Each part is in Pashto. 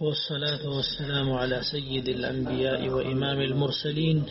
والصلاة والسلام على سيد الأنبياء وإمام المرسلين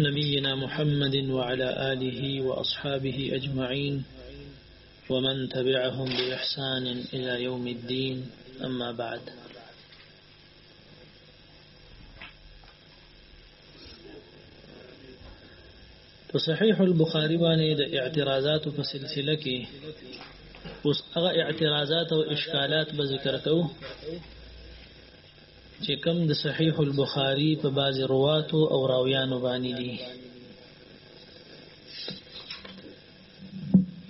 نبينا محمد وعلى آله وأصحابه أجمعين ومن تبعهم بإحسان إلى يوم الدين أما بعد په صحیح البخاری باندې د اعتراضاتو په سلسله کې اوس هغه اعتراضات او اشکالات به ذکر کوو چې کوم د صحیح البخاری په بعضی رواتو او راویانو باندې دي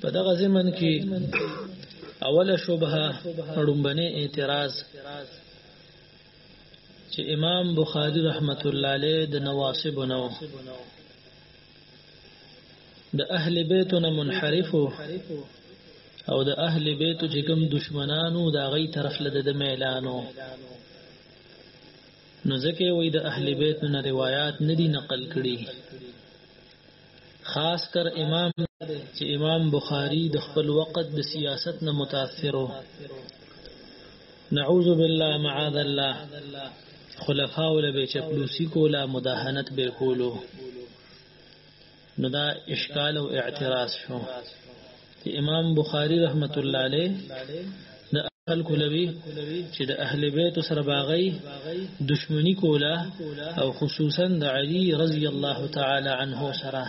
په دغه زمن کې اوله شبهه اړومبنه اعتراض چې امام بخاری رحمت الله علیه د نواصب نو د اهل بیت نه منحرف او د اهل بیت چې کوم دشمنانو دا غي طرف لده د میلانو نو ځکه وای د اهل بیت نه روایت ندي نقل کړي خاص کر امام چې امام بخاری د خپل وخت د سیاست نه متاثر و نعوذ بالله معاذ الله خلفاء له به چپلوسی کولا مداهنت به کولو نو دا اشکال او اعتراض شو امام بخاری رحمت الله علیه د خلق لوي چې د اهل بیت سره باغی دشمنی کوله او خصوصا د علی رضی الله تعالی عنه سره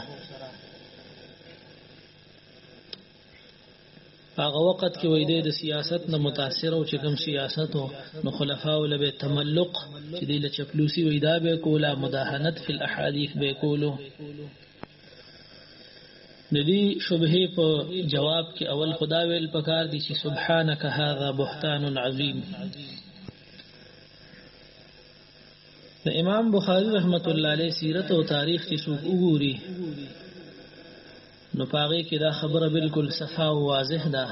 هغه وخت کې وې د سیاست نه متاثر او چې کوم سیاست نو خلفاء له به تملق چې د چپلوسی وې دا به کوله مداهنت فی الاحادیث به کولو د دې شبهه په جواب کې اول خدا ویل پکار دي چې سبحانك هذا بهتان عظیم د امام بخاری رحمت الله علیه سیرت او تاریخ کې څوک وګوري نو پاره کې دا خبره بالکل صفا او واضح ده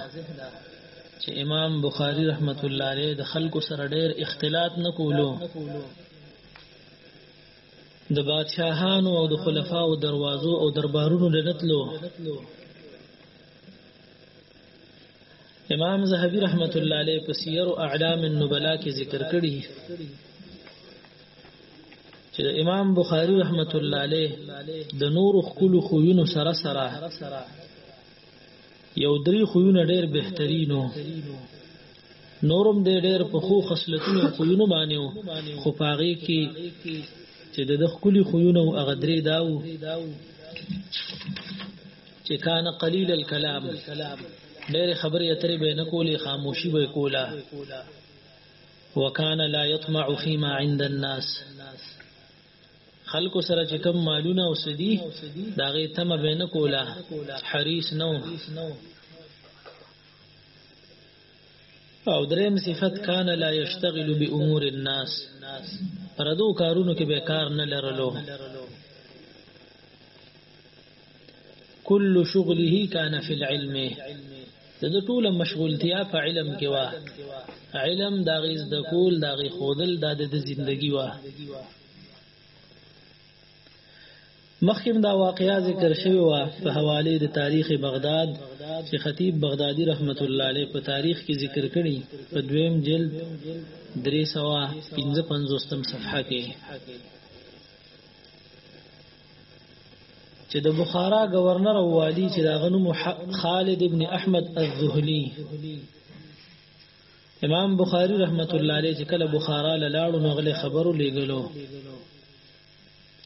چې امام بخاری رحمت الله علیه د خلکو سره ډېر اختلاط نه کولو د بادشاهانو او د خلفاو دروازو او دربارونو لنتلو امام زهبي رحمت الله علیه په سیر او اعلام النبلاء کې ذکر کړی چې د امام بخاری رحمت الله علیه د نور خپل خوونو سره سره یو درې خوونه ډېر بهترینو نورم دې ډېر په خو خصلتونو او خویونو باندې وو خو په هغې کې چې د خکلي خویونه او هغه درې دا وو چې کان قلیل الکلام ډېر خبرې اترې به نه کولې خاموشي به کوله وکانا لا يطمع فيما عند الناس خلکو سره چې کم مالونه او سدي داغه تم به نه کوله حریص نو او دریم صفت کان لا یشتغل بامور الناس پردو کارونو کې به کار نه لرلو کل شغله کان فی العلم د ټوله مشغولتیا په علم کې وا علم دا غیز د کول دا غی خودل دا د زندگی وا مخکې هم دا واقعه ذکر شوې وه په حواله د تاریخ بغداد چې خطیب بغدادي رحمت الله علیه په تاریخ کې ذکر کړي په دویم جلد 355 صفحه کې چې د بخارا گورنر او والی چې دا غنو خالد ابن احمد الذهلی امام بخاری رحمت الله علیه چې کله بخارا لاړو نو غلې خبرو لګلو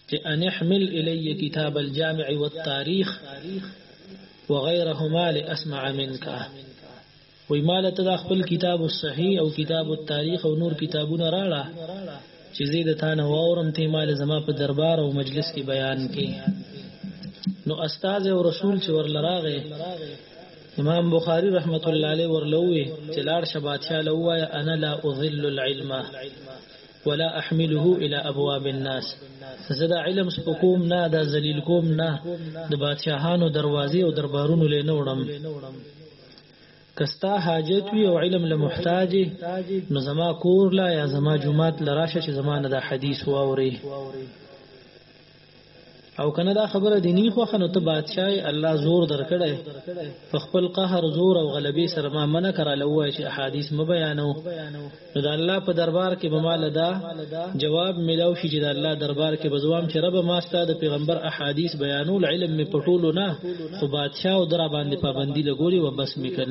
چې ان احمل الی کتاب الجامع والتاریخ وغيرهما لاسمع منك وی مال ته د خپل کتاب الصحیح او کتاب التاریخ او نور کتابونه راړه چې زید تا نه واورم ته مال زما په دربار او مجلس کې بیان کې نو استاد او رسول چې ورلراغه امام بخاری رحمت الله علیه ورلوې چې لار شباتیا لوای انا لا اذل العلم ولا احمله الى ابواب الناس زدا علم سپکوم نه دا ذلیل کوم نه د بادشاهانو دروازې او دربارونو لینه وړم کستا حاجت وی او علم له محتاج نو زما کور لا یا زما جمعات لراشه چې زما نه د حدیث واوري او کنه دا خبره دی نه خوخه نو ته بادشاہ الله زور درکړی په خپل قهر زور او غلبې سره ما منع کړه لوای چې احادیث م بیانو نو دا الله په دربار کې به مال دا جواب ملاو شي چې دا الله دربار کې بزوام چې رب ما ستاسو پیغمبر احادیث بیانو علم می پټولو نه خو بادشاہ او درا باندې پابندی لګولي و بس میکل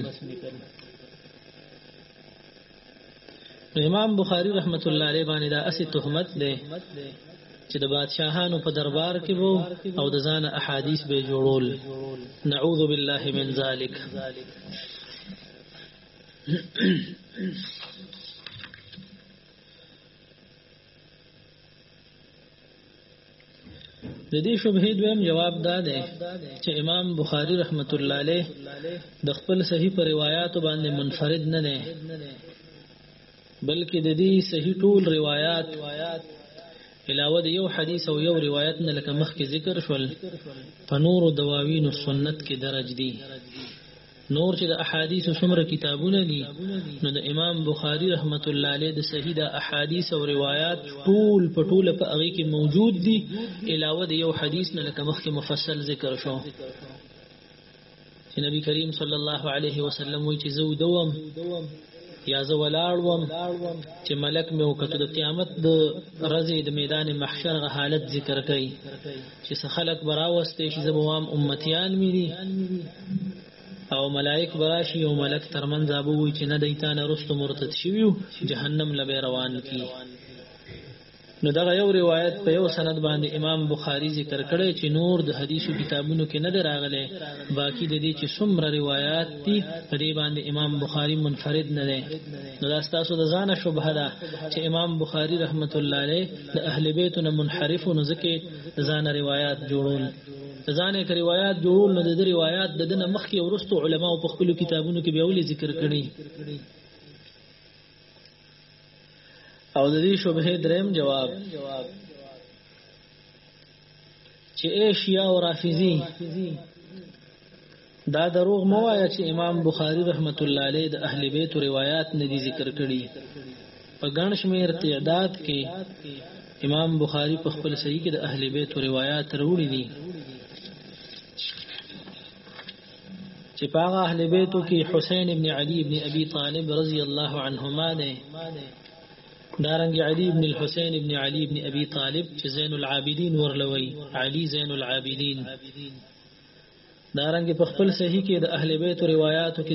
نو امام بخاری رحمت الله علیه باندې دا اسی تهمت دی چې د بادشاهانو په دربار کې وو او د ځان احادیث به جوړول نعوذ بالله من ذلک د دې شبهه دویم جواب دا دی چې امام بخاری رحمت الله علیه د خپل صحیح پر روایت باندې منفرد نه نه بلکې د دې صحیح ټول روایت علاوه د یو حدیث او یو روایت نه لکه مخکې ذکر شول په نورو دواوین سنت کې درج دي نور چې د احادیث څومره کتابونه دي نو د امام بخاری رحمت الله علیه د صحیح د احادیث او روایت ټول په ټول په هغه کې موجود دي علاوه د یو حدیث نه لکه مخکې مفصل ذکر شو چې نبی کریم صلی الله علیه وسلم وی چې زه دوم یا زه ولاړ وم چې ملک مې وکړ د قیامت د ورځې د میدان محشر غ حالت ذکر کوي چې څه خلک براوستي شي زبوام امتیان مې دي او ملائک براشي او ملک ترمن زابوي چې نه دیتانه رستو مرتد شویو جهنم لبه روان کی نو دغه یو روایت په یو سند باندې امام بخاری ذکر کړی چې نور د حدیثو کتابونو کې نه دی راغلی باقی د دې چې څومره روایات دي په دې باندې امام بخاری منفرد نه دی نو دا ستاسو د ځانه شبهه ده چې امام بخاری رحمت الله علیه د اهل بیتو نه منحرف نو ځکه ځانه روایات جوړول ځانې ک روایت جوړول نو د روایت د دنه مخکې ورستو علما او په خپل کتابونو کې به ولې ذکر کړي او د دې شبهه دریم جواب چې ایشیا او رافیزی دا دروغ مو وایا چې امام بخاری رحمت الله علیه د اهل بیت روایت نه دي ذکر کړي په ګڼ شمیر تعداد کې امام بخاری په خپل صحیح کې د اهل بیت روایت وروړي دي چې په هغه اهل بیتو کې حسین ابن علی ابن ابي طالب رضی الله عنهما دی دارنګ علی ابن الحسین ابن علی ابن ابي طالب چې زین العابدین ورلوي علی زین العابدین دارنګ په خپل صحیح کې د اهل بیت روایتو کې